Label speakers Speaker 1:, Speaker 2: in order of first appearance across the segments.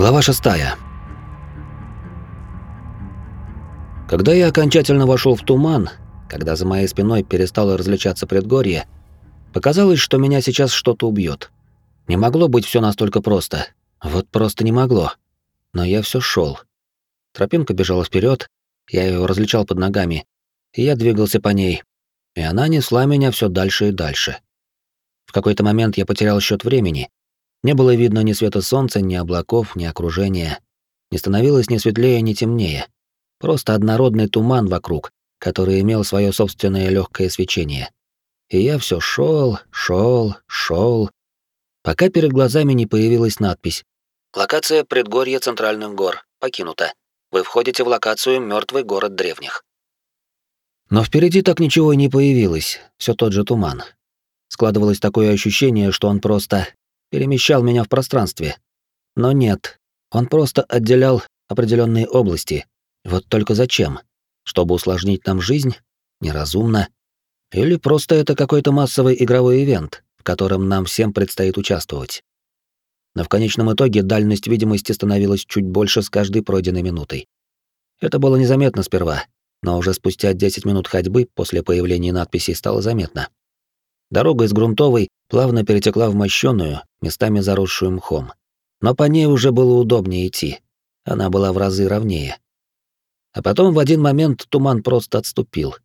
Speaker 1: Глава шестая. Когда я окончательно вошел в туман, когда за моей спиной перестало различаться предгорье, показалось, что меня сейчас что-то убьет. Не могло быть все настолько просто. Вот просто не могло. Но я все шел. Тропинка бежала вперед, я ее различал под ногами, и я двигался по ней, и она несла меня все дальше и дальше. В какой-то момент я потерял счет времени, не было видно ни света солнца, ни облаков, ни окружения. Не становилось ни светлее, ни темнее. Просто однородный туман вокруг, который имел свое собственное легкое свечение. И я все шел, шел, шел, пока перед глазами не появилась надпись «Локация предгорья Центральных гор. Покинута. Вы входите в локацию Мертвый город древних». Но впереди так ничего и не появилось, все тот же туман. Складывалось такое ощущение, что он просто перемещал меня в пространстве. Но нет, он просто отделял определенные области. Вот только зачем? Чтобы усложнить нам жизнь? Неразумно. Или просто это какой-то массовый игровой ивент, в котором нам всем предстоит участвовать. Но в конечном итоге дальность видимости становилась чуть больше с каждой пройденной минутой. Это было незаметно сперва, но уже спустя 10 минут ходьбы после появления надписи стало заметно. Дорога из грунтовой плавно перетекла в мощёную, местами заросшую мхом. Но по ней уже было удобнее идти. Она была в разы ровнее. А потом в один момент туман просто отступил,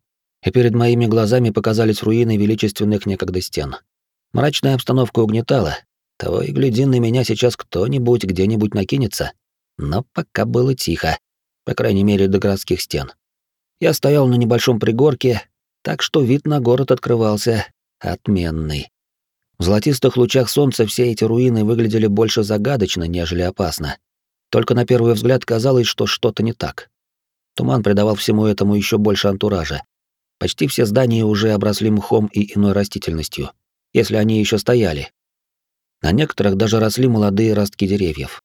Speaker 1: и перед моими глазами показались руины величественных некогда стен. Мрачная обстановка угнетала. Того и гляди, на меня сейчас кто-нибудь где-нибудь накинется. Но пока было тихо, по крайней мере, до городских стен. Я стоял на небольшом пригорке, так что вид на город открывался отменный. В золотистых лучах солнца все эти руины выглядели больше загадочно, нежели опасно. Только на первый взгляд казалось, что что-то не так. Туман придавал всему этому еще больше антуража. Почти все здания уже обросли мхом и иной растительностью, если они еще стояли. На некоторых даже росли молодые ростки деревьев.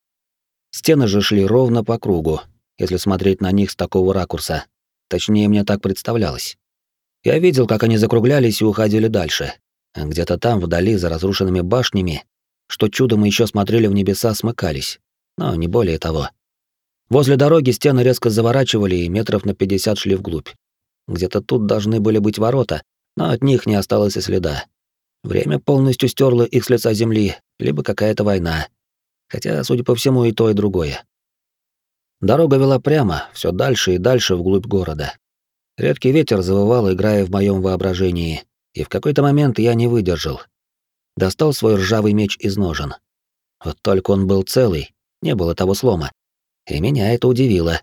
Speaker 1: Стены же шли ровно по кругу, если смотреть на них с такого ракурса. Точнее, мне так представлялось. Я видел, как они закруглялись и уходили дальше. Где-то там, вдали, за разрушенными башнями, что чудом еще смотрели в небеса, смыкались. Но не более того. Возле дороги стены резко заворачивали и метров на 50 шли вглубь. Где-то тут должны были быть ворота, но от них не осталось и следа. Время полностью стерло их с лица земли, либо какая-то война. Хотя, судя по всему, и то, и другое. Дорога вела прямо, все дальше и дальше вглубь города. Редкий ветер завывал, играя в моем воображении, и в какой-то момент я не выдержал. Достал свой ржавый меч из ножен. Вот только он был целый, не было того слома. И меня это удивило.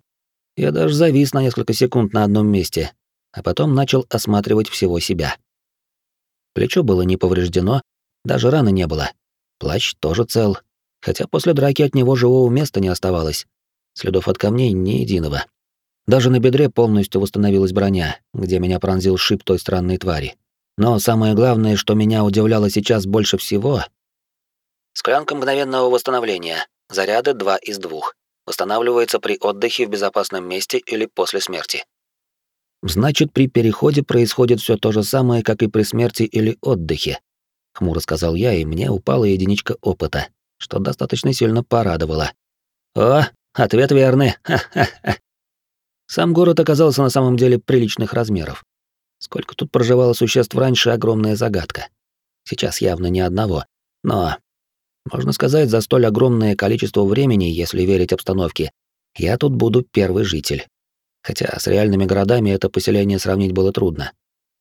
Speaker 1: Я даже завис на несколько секунд на одном месте, а потом начал осматривать всего себя. Плечо было не повреждено, даже раны не было. Плащ тоже цел, хотя после драки от него живого места не оставалось. Следов от камней ни единого. Даже на бедре полностью восстановилась броня, где меня пронзил шип той странной твари. Но самое главное, что меня удивляло сейчас больше всего... Склянка мгновенного восстановления. Заряды 2 из 2. Восстанавливается при отдыхе в безопасном месте или после смерти. Значит, при переходе происходит все то же самое, как и при смерти или отдыхе. Хмуро сказал я, и мне упала единичка опыта, что достаточно сильно порадовало. О, ответ верный. Ха-ха-ха. Сам город оказался на самом деле приличных размеров. Сколько тут проживало существ раньше, огромная загадка. Сейчас явно ни одного. Но, можно сказать, за столь огромное количество времени, если верить обстановке, я тут буду первый житель. Хотя с реальными городами это поселение сравнить было трудно.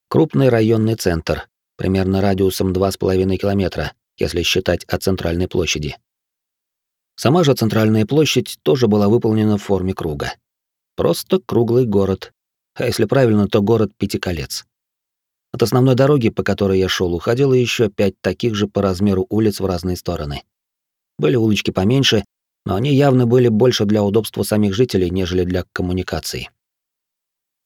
Speaker 1: Крупный районный центр, примерно радиусом 2,5 километра, если считать от центральной площади. Сама же центральная площадь тоже была выполнена в форме круга. Просто круглый город. А если правильно, то город пяти колец. От основной дороги, по которой я шел, уходило еще пять таких же по размеру улиц в разные стороны. Были улочки поменьше, но они явно были больше для удобства самих жителей, нежели для коммуникаций.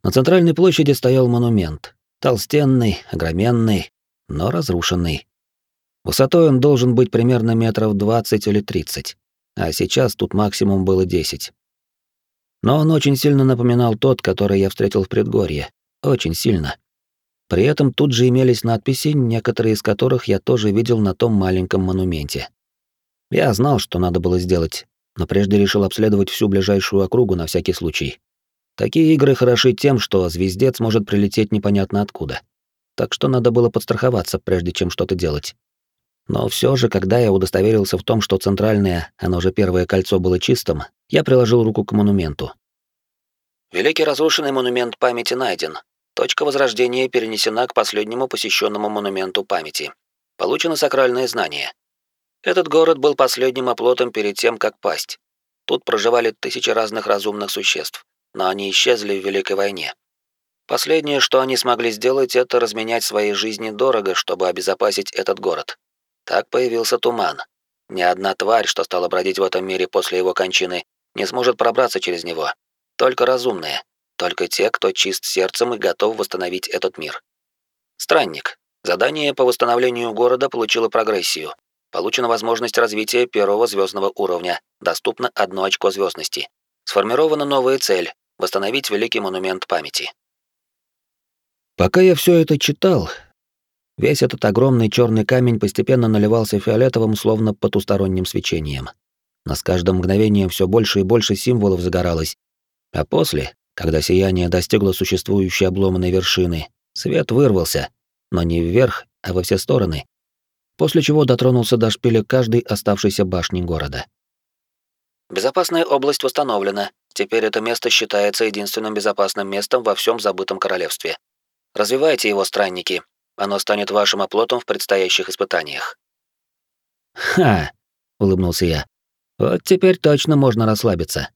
Speaker 1: На центральной площади стоял монумент. Толстенный, огроменный, но разрушенный. Высотой он должен быть примерно метров 20 или 30, а сейчас тут максимум было 10. Но он очень сильно напоминал тот, который я встретил в предгорье. Очень сильно. При этом тут же имелись надписи, некоторые из которых я тоже видел на том маленьком монументе. Я знал, что надо было сделать, но прежде решил обследовать всю ближайшую округу на всякий случай. Такие игры хороши тем, что звездец может прилететь непонятно откуда. Так что надо было подстраховаться, прежде чем что-то делать. Но все же, когда я удостоверился в том, что центральное, оно же первое кольцо было чистым, я приложил руку к монументу. Великий разрушенный монумент памяти найден. Точка возрождения перенесена к последнему посещенному монументу памяти. Получено сакральное знание. Этот город был последним оплотом перед тем, как пасть. Тут проживали тысячи разных разумных существ, но они исчезли в Великой войне. Последнее, что они смогли сделать, это разменять свои жизни дорого, чтобы обезопасить этот город. Так появился туман. Ни одна тварь, что стала бродить в этом мире после его кончины, не сможет пробраться через него. Только разумные, только те, кто чист сердцем и готов восстановить этот мир. Странник. Задание по восстановлению города получило прогрессию. Получена возможность развития первого звездного уровня. Доступно одно очко звездности. Сформирована новая цель — восстановить Великий монумент памяти. Пока я все это читал, весь этот огромный черный камень постепенно наливался фиолетовым, словно потусторонним свечением. Но с каждым мгновением все больше и больше символов загоралось. А после, когда сияние достигло существующей обломанной вершины, свет вырвался, но не вверх, а во все стороны, после чего дотронулся до шпиля каждой оставшейся башни города. Безопасная область восстановлена. Теперь это место считается единственным безопасным местом во всем забытом королевстве. Развивайте его, странники. Оно станет вашим оплотом в предстоящих испытаниях. Ха, улыбнулся я. Вот теперь точно можно расслабиться.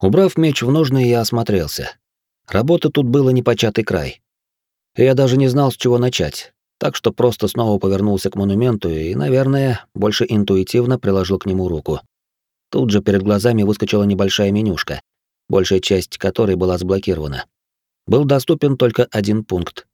Speaker 1: Убрав меч в ножны, я осмотрелся. Работы тут было непочатый край. Я даже не знал, с чего начать так что просто снова повернулся к монументу и, наверное, больше интуитивно приложил к нему руку. Тут же перед глазами выскочила небольшая менюшка, большая часть которой была заблокирована. Был доступен только один пункт.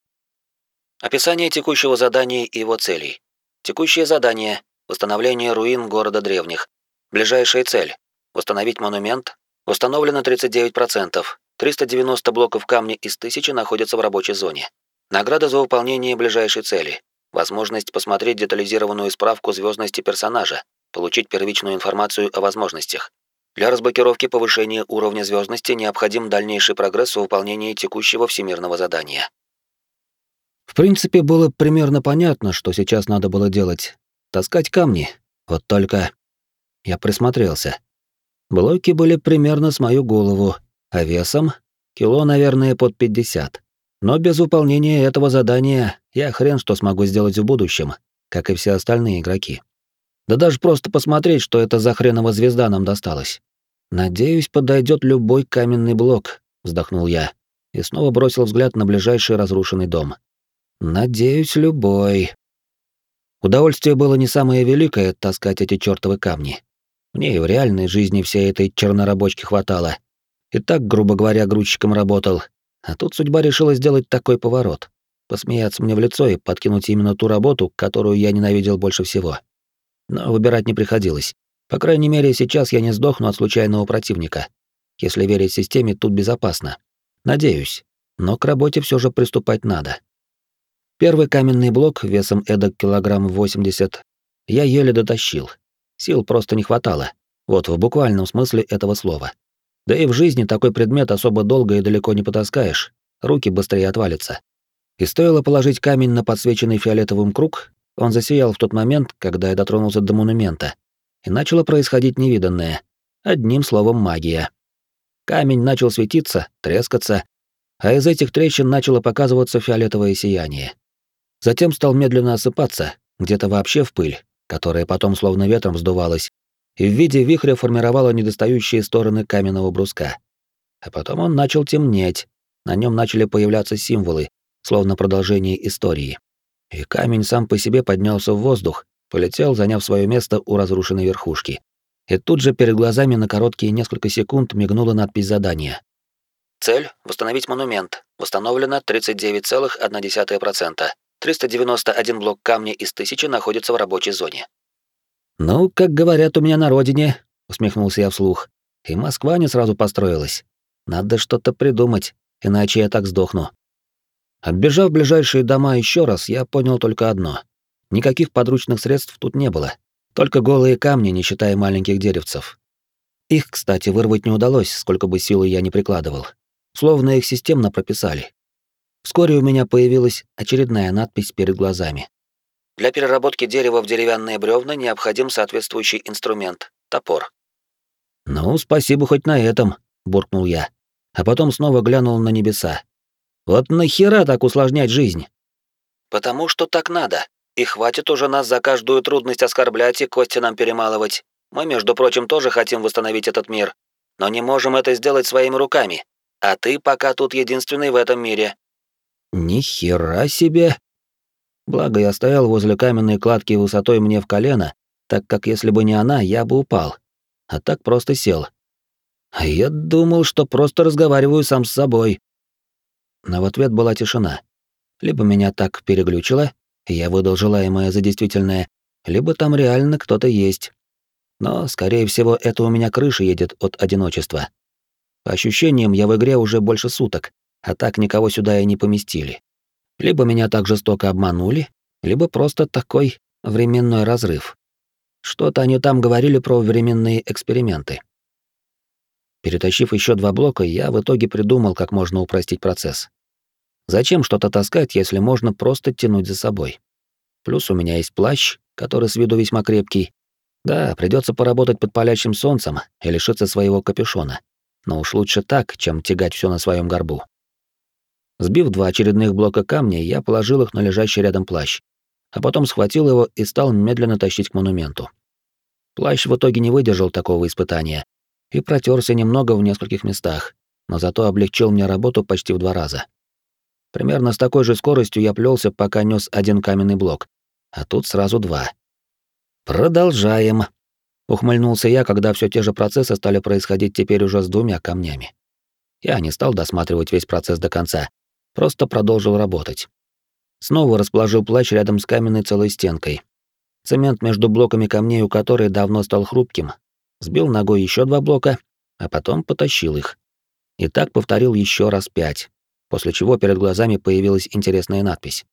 Speaker 1: Описание текущего задания и его целей. Текущее задание — восстановление руин города древних. Ближайшая цель — восстановить монумент. Установлено 39%. 390 блоков камня из 1000 находятся в рабочей зоне. Награда за выполнение ближайшей цели. Возможность посмотреть детализированную справку звездности персонажа, получить первичную информацию о возможностях. Для разблокировки повышения уровня звездности необходим дальнейший прогресс в выполнении текущего всемирного задания. В принципе, было примерно понятно, что сейчас надо было делать. Таскать камни. Вот только... Я присмотрелся. Блоки были примерно с мою голову, а весом — кило, наверное, под 50. Но без выполнения этого задания я хрен что смогу сделать в будущем, как и все остальные игроки. Да даже просто посмотреть, что это за хренова звезда нам досталась. Надеюсь, подойдет любой каменный блок, вздохнул я и снова бросил взгляд на ближайший разрушенный дом. Надеюсь, любой. Удовольствие было не самое великое таскать эти чёртовы камни. Мне и в реальной жизни всей этой чернорабочки хватало. И так, грубо говоря, грузчиком работал, а тут судьба решила сделать такой поворот. Посмеяться мне в лицо и подкинуть именно ту работу, которую я ненавидел больше всего. Но выбирать не приходилось. По крайней мере, сейчас я не сдохну от случайного противника. Если верить системе, тут безопасно. Надеюсь. Но к работе все же приступать надо. Первый каменный блок весом эдак килограмм 80 я еле дотащил. Сил просто не хватало. Вот в буквальном смысле этого слова. Да и в жизни такой предмет особо долго и далеко не потаскаешь, руки быстрее отвалятся. И стоило положить камень на подсвеченный фиолетовым круг, он засиял в тот момент, когда я дотронулся до монумента, и начало происходить невиданное. Одним словом, магия. Камень начал светиться, трескаться, а из этих трещин начало показываться фиолетовое сияние. Затем стал медленно осыпаться, где-то вообще в пыль, которая потом словно ветром сдувалась, и в виде вихря формировала недостающие стороны каменного бруска. А потом он начал темнеть, на нем начали появляться символы, словно продолжение истории. И камень сам по себе поднялся в воздух, полетел, заняв свое место у разрушенной верхушки. И тут же перед глазами на короткие несколько секунд мигнула надпись задания. Цель — восстановить монумент. Восстановлено 39,1%. 391 блок камня из 1000 находится в рабочей зоне. «Ну, как говорят у меня на родине», — усмехнулся я вслух. «И Москва не сразу построилась. Надо что-то придумать, иначе я так сдохну». Оббежав ближайшие дома еще раз, я понял только одно. Никаких подручных средств тут не было. Только голые камни, не считая маленьких деревцев. Их, кстати, вырвать не удалось, сколько бы силы я ни прикладывал. Словно их системно прописали. Вскоре у меня появилась очередная надпись перед глазами. Для переработки дерева в деревянные бревна необходим соответствующий инструмент — топор. «Ну, спасибо хоть на этом», — буркнул я, а потом снова глянул на небеса. «Вот нахера так усложнять жизнь?» «Потому что так надо, и хватит уже нас за каждую трудность оскорблять и кости нам перемалывать. Мы, между прочим, тоже хотим восстановить этот мир, но не можем это сделать своими руками. А ты пока тут единственный в этом мире». «Ни хера себе!» Благо, я стоял возле каменной кладки высотой мне в колено, так как если бы не она, я бы упал. А так просто сел. А я думал, что просто разговариваю сам с собой. Но в ответ была тишина. Либо меня так переглючило, я выдал желаемое за действительное, либо там реально кто-то есть. Но, скорее всего, это у меня крыша едет от одиночества. По ощущениям, я в игре уже больше суток, а так никого сюда и не поместили. Либо меня так жестоко обманули, либо просто такой временной разрыв. Что-то они там говорили про временные эксперименты. Перетащив еще два блока, я в итоге придумал, как можно упростить процесс. Зачем что-то таскать, если можно просто тянуть за собой? Плюс у меня есть плащ, который с виду весьма крепкий. Да, придется поработать под палящим солнцем и лишиться своего капюшона. Но уж лучше так, чем тягать все на своем горбу. Сбив два очередных блока камня, я положил их на лежащий рядом плащ, а потом схватил его и стал медленно тащить к монументу. Плащ в итоге не выдержал такого испытания и протерся немного в нескольких местах, но зато облегчил мне работу почти в два раза. Примерно с такой же скоростью я плелся, пока нес один каменный блок, а тут сразу два. Продолжаем. Ухмыльнулся я, когда все те же процессы стали происходить теперь уже с двумя камнями. Я не стал досматривать весь процесс до конца, просто продолжил работать. Снова расположил плащ рядом с каменной целой стенкой. Цемент между блоками камней, у которой давно стал хрупким, сбил ногой еще два блока, а потом потащил их. И так повторил еще раз пять, после чего перед глазами появилась интересная надпись.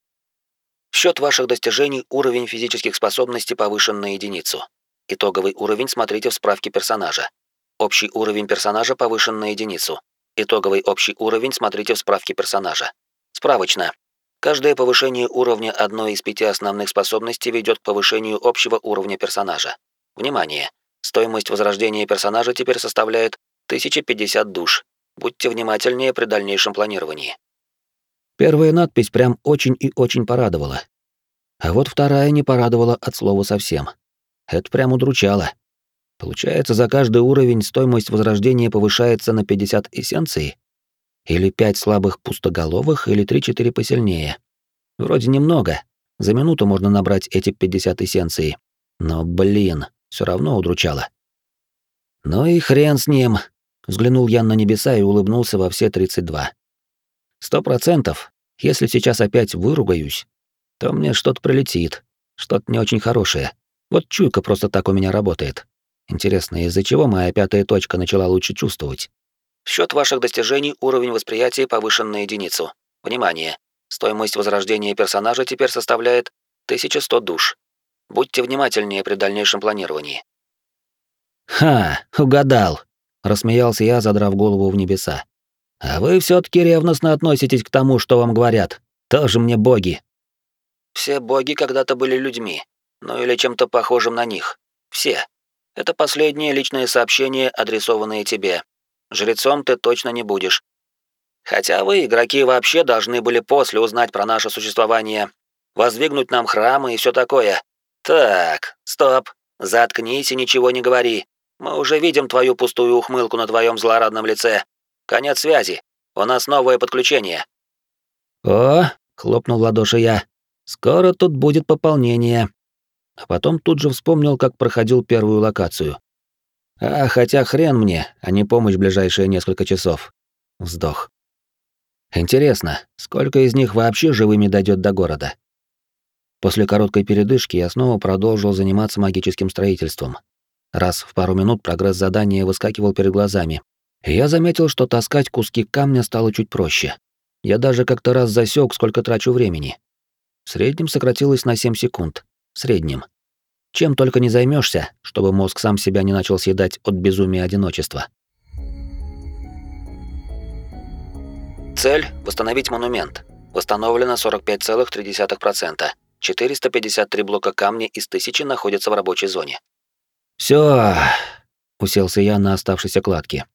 Speaker 1: Счет ваших достижений уровень физических способностей повышен на единицу. Итоговый уровень смотрите в справке персонажа. Общий уровень персонажа повышен на единицу. Итоговый общий уровень смотрите в справке персонажа. Справочно. Каждое повышение уровня одной из пяти основных способностей ведет к повышению общего уровня персонажа. Внимание! Стоимость возрождения персонажа теперь составляет 1050 душ. Будьте внимательнее при дальнейшем планировании. Первая надпись прям очень и очень порадовала. А вот вторая не порадовала от слова совсем. Это прям удручало. Получается, за каждый уровень стоимость возрождения повышается на 50 эссенций? Или 5 слабых пустоголовых, или 3-4 посильнее. Вроде немного. За минуту можно набрать эти 50 эссенций. Но, блин, все равно удручало. Ну и хрен с ним. Взглянул я на небеса и улыбнулся во все 32. Сто процентов, если сейчас опять выругаюсь, то мне что-то прилетит, что-то не очень хорошее. Вот чуйка просто так у меня работает. Интересно, из-за чего моя пятая точка начала лучше чувствовать? Счет ваших достижений, уровень восприятия повышен на единицу. Внимание! Стоимость возрождения персонажа теперь составляет 1100 душ. Будьте внимательнее при дальнейшем планировании. «Ха, угадал!» — рассмеялся я, задрав голову в небеса. «А вы все таки ревностно относитесь к тому, что вам говорят. Тоже мне боги». «Все боги когда-то были людьми, ну или чем-то похожим на них. Все. Это последнее личное сообщение, адресованное тебе. Жрецом ты точно не будешь. Хотя вы, игроки, вообще должны были после узнать про наше существование, воздвигнуть нам храмы и все такое. Так, стоп, заткнись и ничего не говори. Мы уже видим твою пустую ухмылку на твоем злорадном лице. Конец связи. У нас новое подключение. О, хлопнул в ладоши я. Скоро тут будет пополнение а потом тут же вспомнил, как проходил первую локацию. А хотя хрен мне, а не помощь ближайшие несколько часов. Вздох. Интересно, сколько из них вообще живыми дойдет до города? После короткой передышки я снова продолжил заниматься магическим строительством. Раз в пару минут прогресс задания выскакивал перед глазами. Я заметил, что таскать куски камня стало чуть проще. Я даже как-то раз засек, сколько трачу времени. В среднем сократилось на 7 секунд в среднем. Чем только не займешься, чтобы мозг сам себя не начал съедать от безумия одиночества. Цель – восстановить монумент. Восстановлено 45,3%. 453 блока камня из тысячи находятся в рабочей зоне. Все, уселся я на оставшейся кладке.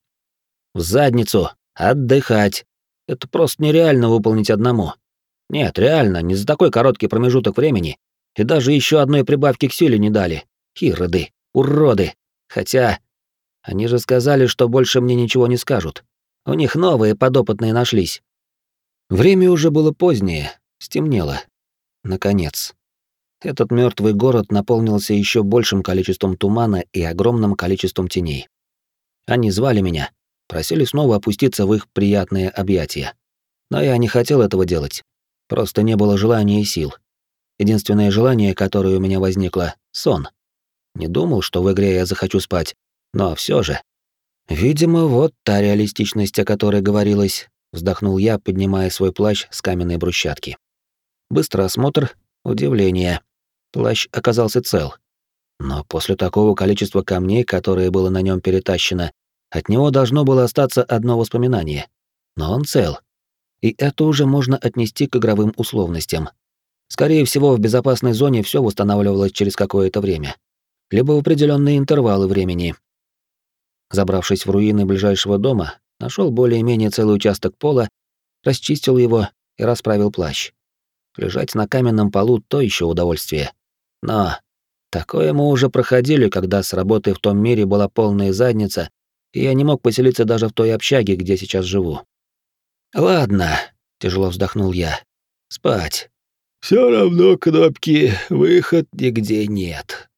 Speaker 1: В задницу, отдыхать. Это просто нереально выполнить одному. Нет, реально, не за такой короткий промежуток времени. И даже еще одной прибавки к силе не дали. Ироды, уроды. Хотя они же сказали, что больше мне ничего не скажут. У них новые подопытные нашлись. Время уже было позднее, стемнело. Наконец. Этот мертвый город наполнился еще большим количеством тумана и огромным количеством теней. Они звали меня, просили снова опуститься в их приятные объятия. Но я не хотел этого делать. Просто не было желания и сил. Единственное желание, которое у меня возникло — сон. Не думал, что в игре я захочу спать, но все же. Видимо, вот та реалистичность, о которой говорилось, вздохнул я, поднимая свой плащ с каменной брусчатки. Быстрый осмотр, удивление. Плащ оказался цел. Но после такого количества камней, которое было на нем перетащено, от него должно было остаться одно воспоминание. Но он цел. И это уже можно отнести к игровым условностям. Скорее всего, в безопасной зоне все восстанавливалось через какое-то время. Либо в определенные интервалы времени, Забравшись в руины ближайшего дома, нашел более-менее целый участок пола, расчистил его и расправил плащ. Лежать на каменном полу — то еще удовольствие. Но такое мы уже проходили, когда с работы в том мире была полная задница, и я не мог поселиться даже в той общаге, где сейчас живу. «Ладно», — тяжело вздохнул я. «Спать. Все равно кнопки «Выход» нигде нет».